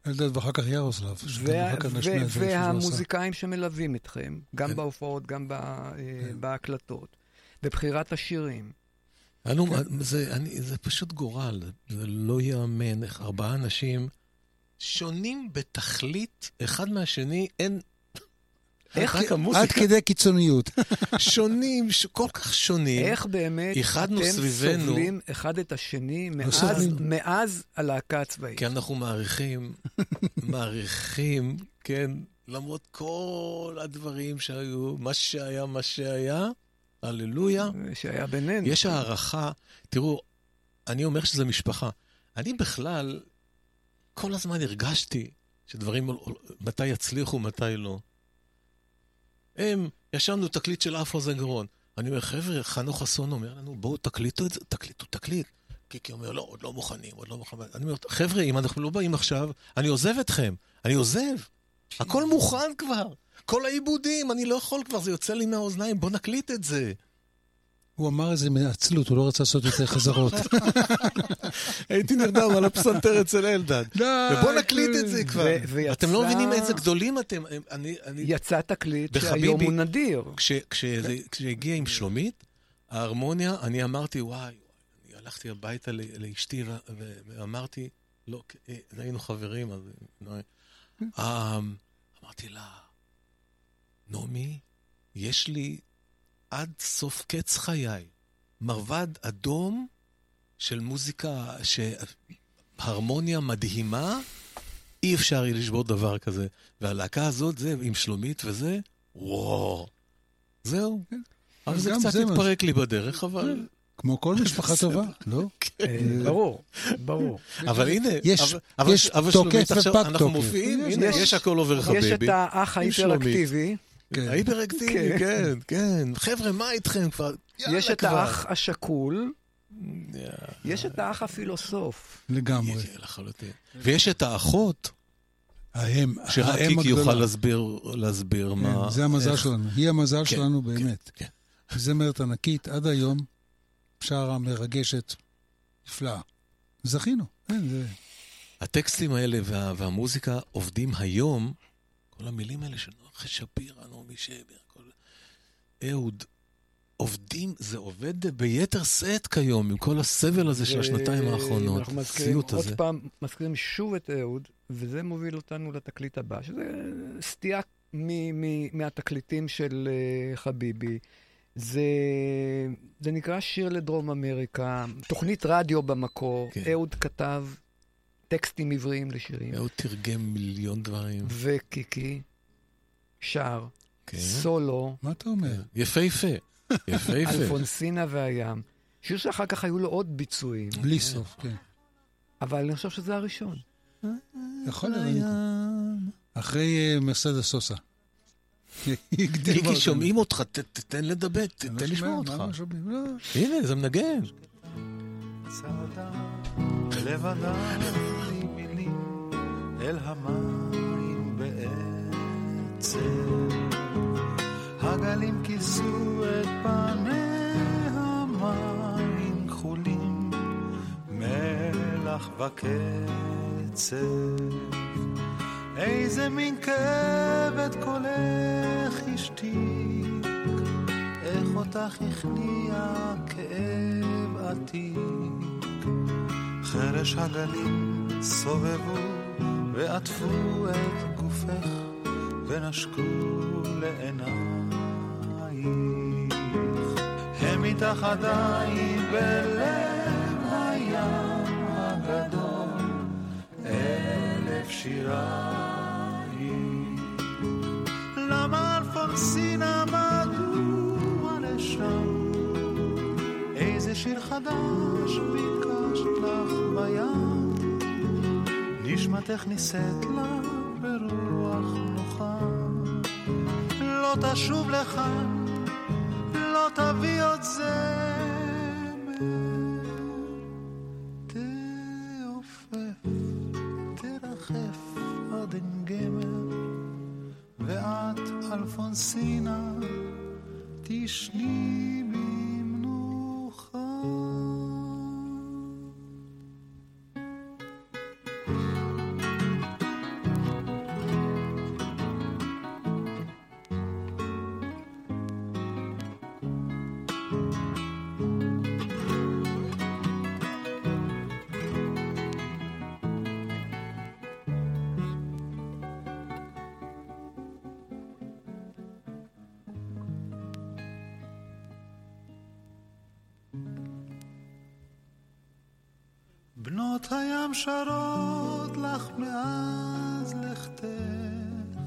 אלדד ואחר כך ירוסלב, וה- אחר כך ו- נשמיע את זה שהוא עשה. והמוזיקאים שמלווים אתכם, גם כן. בהופעות, גם ב- אה, כן. בהקלטות, ובחירת השירים. אנו, זה, אני, זה פשוט גורל, זה לא ייאמן איך ארבעה אנשים שונים בתכלית אחד מהשני, אין... איך- רק המוזיקה, עד כדי קיצוניות. שונים, ש... כל כך שונים. איך באמת אתם סביבנו- סובלים אחד את השני מאז. מאז הלהקה הצבאית? כי אנחנו מעריכים, מעריכים, כן, למרות כל הדברים שהיו, מה שהיה, מה שהיה, הללויה. שהיה בינינו. יש הערכה, תראו, אני אומר שזה משפחה. אני בכלל, כל הזמן הרגשתי שדברים, מתי יצליחו, מתי לא. הם, ישבנו תקליט של אף אוזן גרון. אני אומר, חבר'ה, חנוך חסון אומר לנו, בואו תקליטו את זה, תקליטו תקליט. קיקי אומר, לא, עוד לא מוכנים, עוד לא מוכנים. אני אומר, חבר'ה, אם אנחנו לא באים עכשיו, אני עוזב אתכם. אני עוזב. הכל מוכן כבר. כל העיבודים, אני לא יכול כבר, זה יוצא לי מהאוזניים, בואו נקליט את זה. הוא אמר את זה מעצלות, הוא לא רצה לעשות יותר חזרות. הייתי נרדם על הפסנתר אצל אלדד. ובוא נקליט את זה כבר. ו- ויצא- אתם לא מבינים איזה גדולים אתם. אני, אני, יצא תקליט שהיום הוא נדיר. כשהגיע עם שלומית, ההרמוניה, אני אמרתי, וואי, אני הלכתי הביתה ל- לאשתי ואמרתי, לא, אה, היינו חברים, אז... אה, אמרתי לה, נעמי, יש לי עד סוף קץ חיי מרבד אדום של מוזיקה, שהרמוניה מדהימה, אי אפשר יהיה לשבור דבר כזה. והלהקה הזאת, זה עם שלומית וזה, וואו. זהו. אבל זה קצת התפרק לי בדרך, אבל... כמו כל משפחה טובה, לא? אה, ברור, ברור. אבל הנה, יש- אבל- יש שלומית, עכשיו ופג אנחנו תוקף. מופיעים, יש- הנה, יש- יש הכל עובר יש חביבי. את האח שלומית. ההיפראקטיבי, כן. ההיפראקטיבי, כן, כן. חבר'ה, מה איתכם כבר? יאללה יש את. האח השכול. יש את האח הפילוסוף. לגמרי. לחלוטין. ויש את האחות, האם שרק קיקי יוכל הגדולה. להסביר, להסביר מה... כן, זה המזל איך- שלנו. היא המזל כן, שלנו באמת. כן. זמרת ענקית עד היום. שרה מרגשת, נפלאה. זכינו, כן, זה... הטקסטים האלה וה, והמוזיקה עובדים היום, כל המילים האלה של נוחי שפירא, נעמי שבר, כל... אהוד, עובדים, זה עובד ביתר שאת כיום, עם כל הסבל הזה של השנתיים האחרונות, אנחנו מזכירים הסיוט עוד הזה. פעם, מזכירים שוב את אהוד, וזה מוביל אותנו לתקליט הבא, שזה סטייה מ- מ- מהתקליטים של אה, חביבי. זה, זה נקרא שיר לדרום אמריקה, תוכנית רדיו במקור, כן. אהוד כתב טקסטים עבריים לשירים, אהוד תרגם מיליון דברים. וקיקי שר, כן. סולו, מה אתה אומר? כן. יפהפה, יפהפה. אלפונסינה והים. שיר שאחר כך היו לו עוד ביצועים, בלי סוף, כן. אבל אני חושב שזה הראשון. יכול להיות. אחרי אה, מרסדס סוסה. אותנו. שומעים אותך, ת- תתן לדבר, תתן לא לשמוע אותך. לא. הנה, זה מנגן. אל המים בעצם. הגלים כיסו את פניה מים כחולים, מלח וקצב. איזה מין כבד קולך השתיק, איך אותך הכניע כאב עתיק. חרש הגלים סובבו ועטפו את גופך ונשקו לעינייך. הם איתך עדיין בלב הים הגדול, אלף שיריים. למה אלפונסינה מדוע לשם? איזה שיר חדש ביקשת לך בים? נשמתך נישאת לה ברוח נוחה. לא תשוב לכאן, לא תביא עוד זמר. תעופף, תרחף עד אין גמר, ואת, אלפונסינה, תשני בנות הים שרות לך מאז לכתך,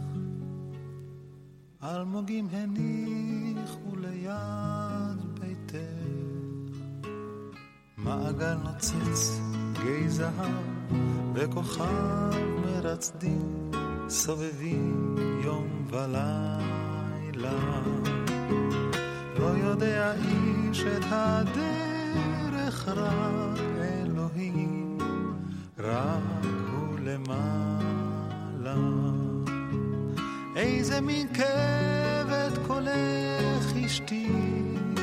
אלמוגים הניחו ליד ביתך, מעגל נוצץ, גיא זהב וכוכב מרצדים, סובבים יום ולילה. לא יודע איש את הדרך, רק רק הוא למעלה. איזה מין כבד קולך השתיק,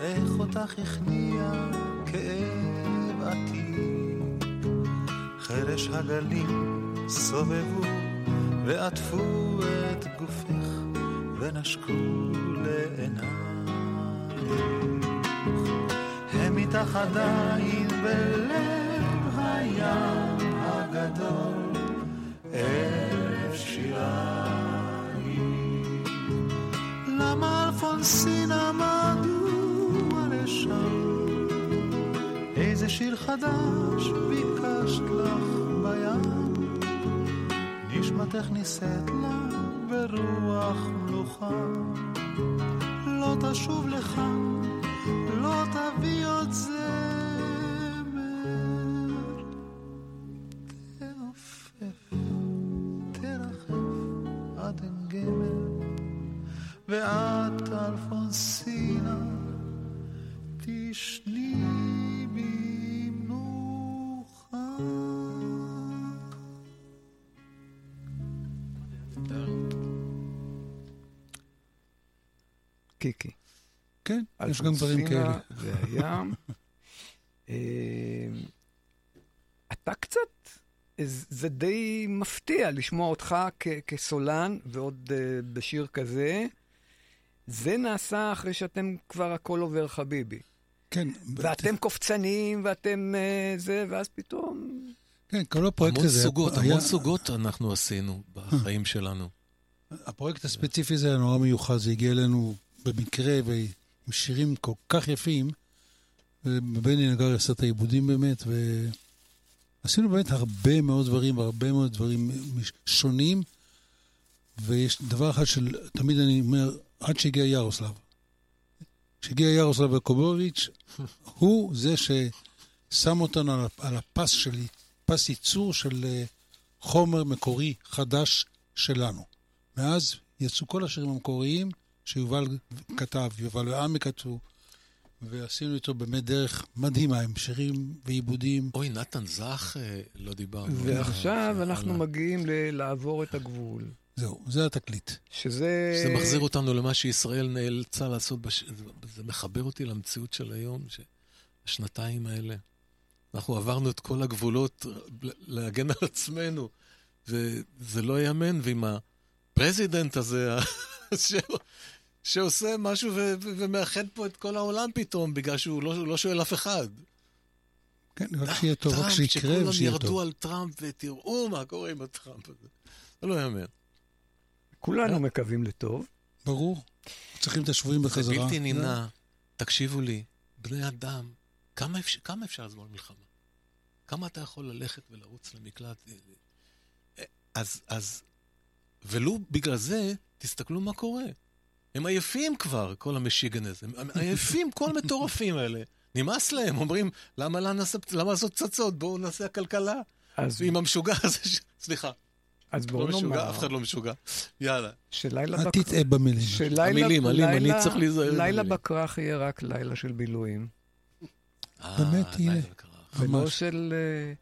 איך אותך הכניע כאב עתיק. חרש הגלים סובבו ועטפו את גופך ונשקו לעינייך. הם איתך עדיין בלב הים הגדול, אלף שיריים. למה אלפונסינה מדוע לשם? איזה שיר חדש ביקשת לך בים? נשמתך נישאת לה ברוח מלוכה. לא תשוב לכאן, לא תביא עוד זמר. במנוחה. קיקי. כן, יש גם דברים כאלה. והים. אה, אתה קצת, זה די מפתיע לשמוע אותך כסולן, ועוד אה, בשיר כזה. זה נעשה אחרי שאתם כבר הכל עובר חביבי. כן. ואתם קופצניים, ואתם אה, זה, ואז פתאום... כן, כל הפרויקט המון הזה... סוגות, היה- המון סוגות אנחנו עשינו בחיים שלנו. הפרויקט הספציפי הזה היה נורא מיוחד, זה הגיע אלינו במקרה ועם שירים כל כך יפים, ובני נגר עשה את העיבודים באמת, ועשינו באמת הרבה מאוד דברים, הרבה מאוד דברים שונים, ויש דבר אחד של, תמיד אני אומר, עד שהגיע ירוסלב. כשהגיע ירוסלב וקובוביץ', הוא זה ששם אותנו על, על הפס שלי, פס ייצור של אה, חומר מקורי חדש שלנו. מאז יצאו כל השירים המקוריים שיובל כתב, יובל ועמי כתבו, ועשינו איתו באמת דרך מדהימה, עם שירים ועיבודים. אוי, נתן זך, אה, לא דיברנו. ועכשיו אה, אנחנו. מגיעים ל- לעבור את הגבול. זהו, זה התקליט. שזה... זה מחזיר אותנו למה שישראל נאלצה לעשות, בש... זה- מחבר אותי למציאות של היום, שהשנתיים האלה. אנחנו עברנו את כל הגבולות להגן על עצמנו, וזה לא ייאמן, ועם ה president הזה, ש... שעושה משהו ו... ומאחד פה את כל העולם פתאום, בגלל שהוא לא, לא שואל אף אחד. כן, רק שיהיה טוב, רק טראמפ, שיקרה שכולם ושיהיה ירדו טוב. על טראמפ ותראו מה קורה עם הטראמפ הזה. זה לא ייאמן. כולנו מקווים לטוב. ברור. צריכים את השבויים זה בחזרה. בלתי נמנע. תקשיבו לי, בני אדם, כמה אפשר, כמה אפשר לסבול מלחמה? כמה אתה יכול ללכת ולרוץ למקלט? אז, אז, ולו בגלל זה, תסתכלו מה קורה. הם עייפים כבר, כל המשיגן הזה. הם עייפים, כל המטורפים האלה. נמאס להם, אומרים, למה, למה, נעשה, למה לעשות פצצות? בואו נעשה הכלכלה. אז, עם המשוגע הזה, ש... סליחה, אז לא בואו משוגע, נאמר אף אחד לא משוגע. יאללה. שלילה אל תטעה במילים. המילים, המילים, אני לילה- צריך להיזהר לילה. בכרך יהיה רק לילה של בילויים, באמת אה, יהיה. לילה בקרב. ולא. של אה,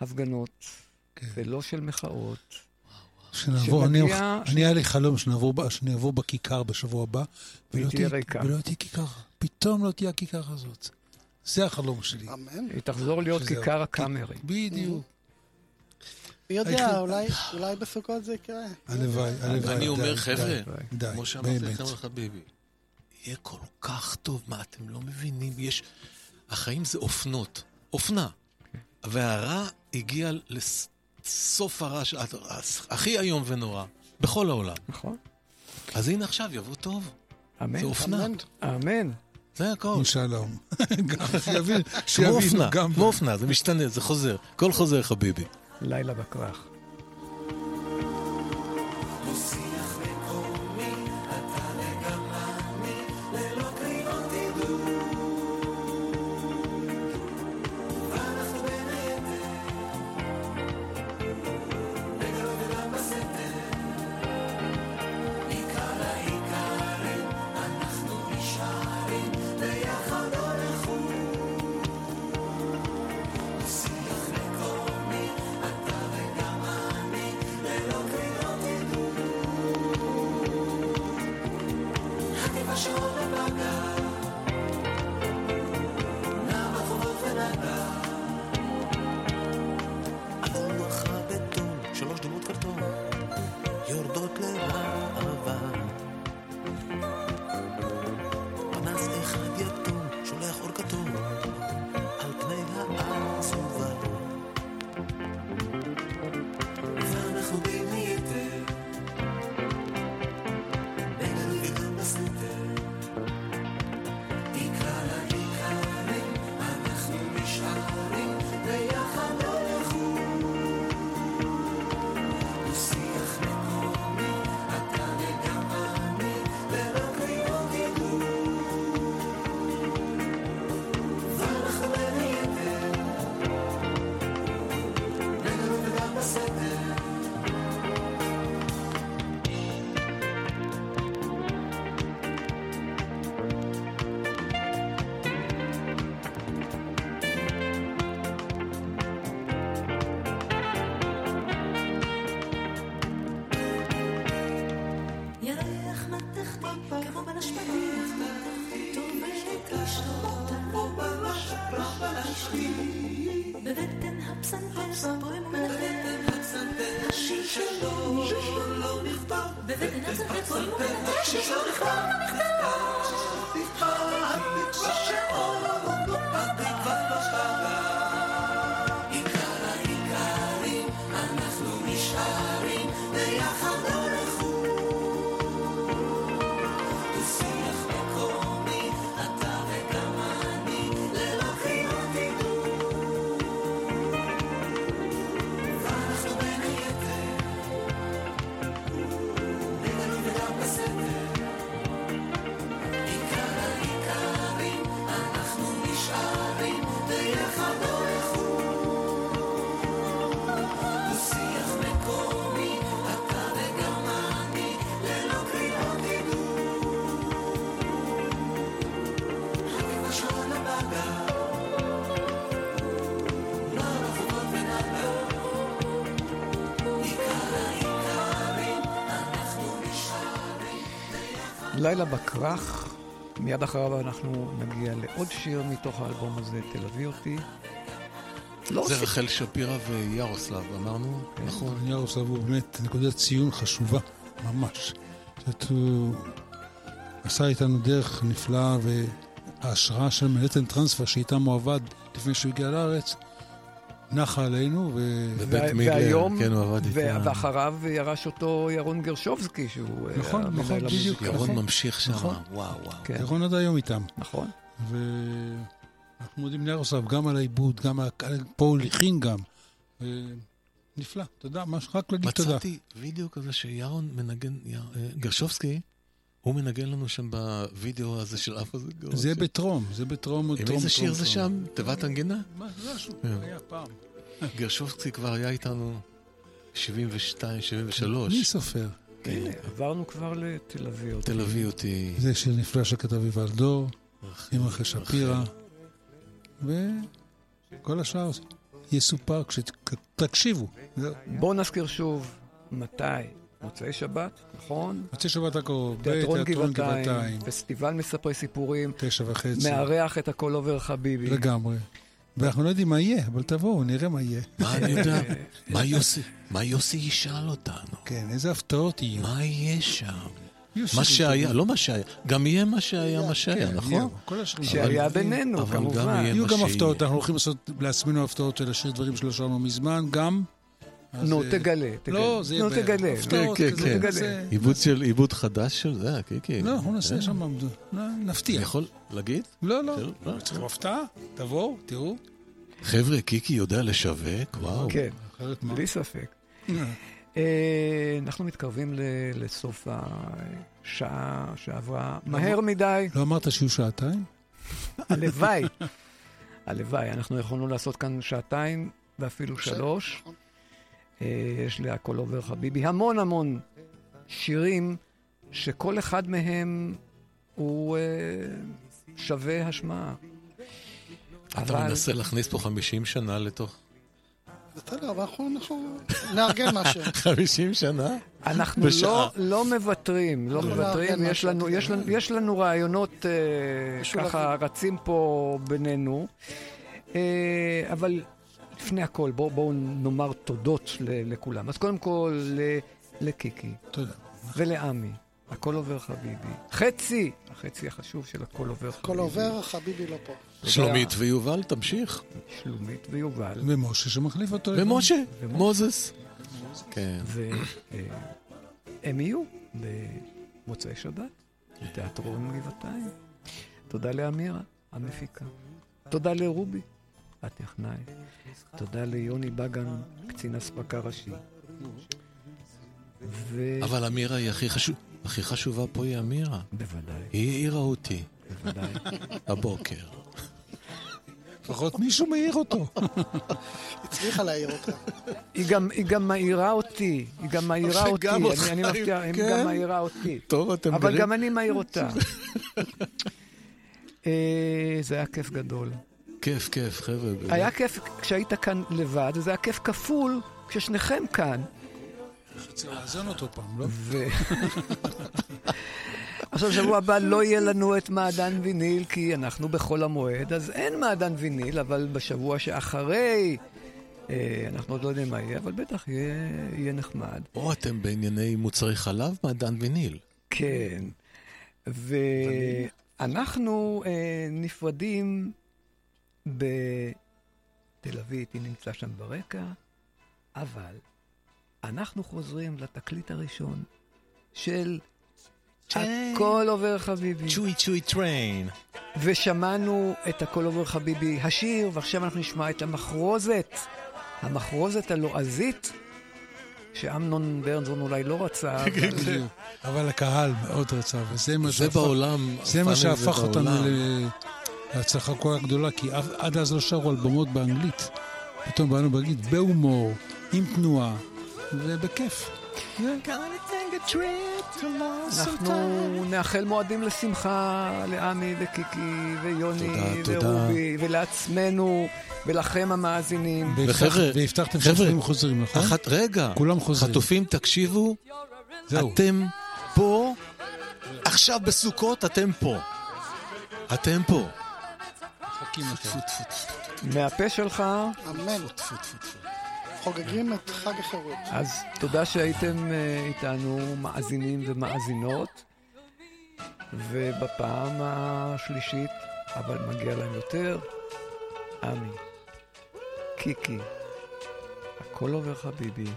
הפגנות, כן. ולא של מחאות. שנעבור, אני, היה לי חלום שנעבור, בכיכר בשבוע הבא, ולא תהיה כיכר. פתאום לא תהיה הכיכר הזאת. זה החלום שלי. אמן. היא תחזור להיות. כיכר הקאמרי. בדיוק. מי יודע, אולי- אולי בסוכות זה יקרה. הלוואי, הלוואי. אני אומר, חבר'ה, די, כמו שאמרתי. לכם על חביבי, יהיה כל כך טוב, מה אתם לא מבינים? יש... החיים זה אופנות, אופנה. והרע הגיע לסוף הרע, ש- הכי איום ונורא, בכל העולם. נכון? אז הנה עכשיו יבוא טוב, אמן. זה אופנה, אמן. אמן. זה הכל. אינשאללה. גם שיבין- כמו שיבינו אופנה, גם. כמו אופנה, זה משתנה, זה חוזר. כל חוזר חביבי. לילה בכרך. לילה בכרך, מיד אחריו אנחנו נגיע לעוד שיר מתוך האלבום הזה, תלווי אותי. לא זה עושים- רחל שפירא וירוסלב, אמרנו? נכון. ירוסלב הוא באמת נקודת ציון חשובה, ממש. זאת הוא עשה איתנו דרך נפלאה, וההשראה של מנהטן טרנספר, שאיתם הוא עבד לפני שהוא הגיע לארץ, נחה עלינו, ו... בבית וה- מילר, והיום, כן, הוא עבד ו- איתם. ואחריו ירש אותו ירון גרשובסקי, שהוא אה, נכון, נכון. בדיוק. ירון נכון. ממשיך שם, נכון. וואו, וואו. כן, ירון עד היום איתם. נכון. ואנחנו מודים לירוסלב גם על העיבוד, גם על... פה הוא הלחין גם. ו- נפלא, תודה, רק להגיד תודה. מצאתי וידאו כזה שירון מנגן, יר- אה, גרשובסקי, הוא מנגן לנו שם בווידאו הזה של אף הזה. זה בטרום, זה בטרום, עם טרום, איזה שיר זה. שם? תיבת הנגינה? מה, זה משהו, כן. היה פעם. גרשובסקי כבר היה איתנו 72, 73. מי סופר? הנה, עברנו כבר לתל אביב. תלווי אותי. זה שיר נפלא שכתב יובל דור, עם רחל שפירא, וכל השאר יסופר כשתקשיבו. בואו נזכיר שוב, מתי? מוצאי שבת, נכון? מוצאי שבת הקרוב, תיאטרון בתיאטרון גבעתיים, פסטיבל מספרי סיפורים, תשע וחצי, מארח את הכל עובר חביבי. לגמרי. ואנחנו לא יודעים מה יהיה, אבל תבואו, נראה מה יהיה. מה אני יודע? מה יוסי? מה יוסי ישאל אותנו? כן, איזה הפתעות יהיו. מה יהיה שם? מה שהיה, לא מה שהיה. גם יהיה מה שהיה, מה שהיה, כן, נכון? שהיה בינינו, כמובן. יהיו גם. הפתעות, אנחנו הולכים לעשות לעצמנו הפתעות של לשיר דברים שלא שרנו מזמן, גם. נו, אה, תגלה, תגלה. לא, זה יהיה נו, תגלה. הפתעות כן, כן. כזה. עיבוד של, עיבוד חדש של זה, קיקי. לא, אנחנו נעשה אה, שם, לא, אני נפתיע. יכול להגיד? לא, לא. של- לא. צריכים הפתעה, תבואו, תראו. חבר'ה, קיקי יודע לשווק, וואו. כן? בלי ספק. אנחנו מתקרבים ל- לסוף השעה שעברה מהר מדי. לא אמרת שיהיו שעתיים? הלוואי. הלוואי, אנחנו יכולנו לעשות כאן שעתיים ואפילו שלוש. אה, יש להכל עובר חביבי המון המון שירים שכל אחד מהם הוא אה, שווה השמעה. אתה אבל- מנסה להכניס פה 50 שנה לתוך... בסדר, אבל אנחנו- אנחנו נארגן משהו. 50 שנה? אנחנו בשעה. לא, לא מוותרים, לא לא מוותרים, יש לנו, יש, לנו, יש לנו רעיונות אה, משולבים. ככה רצים פה בינינו, אה, אבל לפני הכל בואו בוא נאמר תודות ל, לכולם. אז קודם כל ל, לקיקי תודה. ולעמי, הכל עובר חביבי. חצי, החצי החשוב של הכל עובר חביבי. הכל עובר, חביבי לא פה. שלומית ויובל, תמשיך. שלומית ויובל. ומשה שמחליף אותו. ומשה, ומשה. מוזס. כן. והם יהיו במוצאי שבת, בתיאטרון גבעתיים. תודה לאמירה, המפיקה. תודה לרובי, הטכנאי. תודה ליוני בגן, קצין אספקה ראשי. ו... אבל אמירה היא הכי חשוב... הכי חשובה פה היא אמירה. בוודאי, היא העירה אותי בוודאי. הבוקר. לפחות מישהו מעיר אותו. הצליחה להעיר אותך. היא גם, היא גם מעירה אותי, היא גם מעירה אותי, אני, מבטיח, היא כן. גם מעירה אותי. טוב, אתם אבל גרים... גם אני מעיר אותה. אה, זה היה כיף גדול. כיף, כיף, חבר'ה. היה כיף כשהיית כאן לבד, וזה היה כיף כפול כששניכם כאן. צריך לאזן אותו פעם, לא? ו... עכשיו, שבוע הבא לא יהיה לנו את מעדן ויניל, כי אנחנו בחול המועד, אז אין מעדן ויניל, אבל בשבוע שאחרי, אה, אנחנו עוד לא יודעים מה יהיה, אבל בטח יהיה, יהיה נחמד. או אתם בענייני מוצרי חלב, מעדן ויניל. כן. ואנחנו אה, נפרדים בתל אביב, היא נמצא שם ברקע, אבל אנחנו חוזרים לתקליט הראשון של הכל עובר חביבי. צ'וי צ'וי טריין. ושמענו את הכל עובר חביבי השיר, ועכשיו אנחנו נשמע את המחרוזת, המחרוזת הלועזית, שאמנון ברנזון אולי לא רצה, אבל... אבל הקהל מאוד רצה, וזה מה זה שהפך- אותנו להצלחה כל כך גדולה, כי עד אז לא שרו על במות באנגלית. פתאום באנו באנגלית, בהומור, עם תנועה, ובכיף. אנחנו נאחל מועדים לשמחה לעמי וקיקי ויוני. ורובי ולעצמנו ולכם המאזינים. והבטחתם שהחיים חוזרים, נכון? רגע, כולם חוזרים. חטופים, תקשיבו. אתם פה, עכשיו בסוכות אתם פה. אתם פה. מחכים לכם. מהפה שלך, אמן. חוגגים את חג החירות. אז תודה שהייתם אה, איתנו מאזינים ומאזינות, ובפעם השלישית, אבל מגיע להם יותר, עמי, קיקי, הכל עובר חביבי.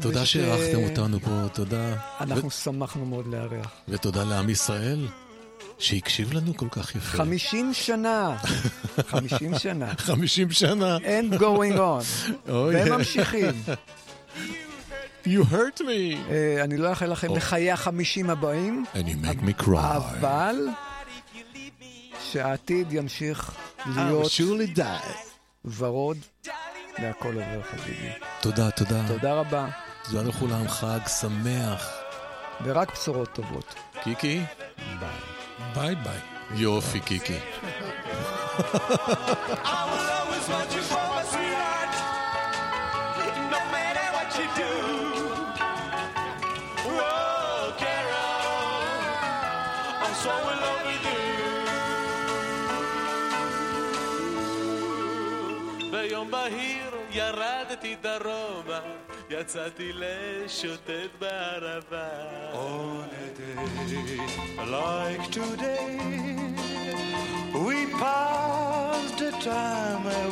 תודה שאירחתם אותנו פה, תודה. אנחנו שמחנו מאוד לארח. ותודה לעם ישראל, שהקשיב לנו כל כך יפה. 50 שנה, 50 שנה. 50 שנה. And going on. אוי. והם ממשיכים. You hurt me. אה, אני לא אאחל לכם בחיי החמישים הבאים, And you make me cry. אבל שהעתיד ימשיך להיות surely die. ורוד, והכל עובר חביבי. תודה, תודה. תודה רבה, תודה לכולם, חג שמח. ורק בשורות טובות. קיקי? ביי. ביי ביי. יופי, קיקי. No matter what you do. Oh, Carol, I'm so in love with you. ביום בהיר ירדתי דרומה, יצאתי לשוטט בערבה. Like today, we passed the time away,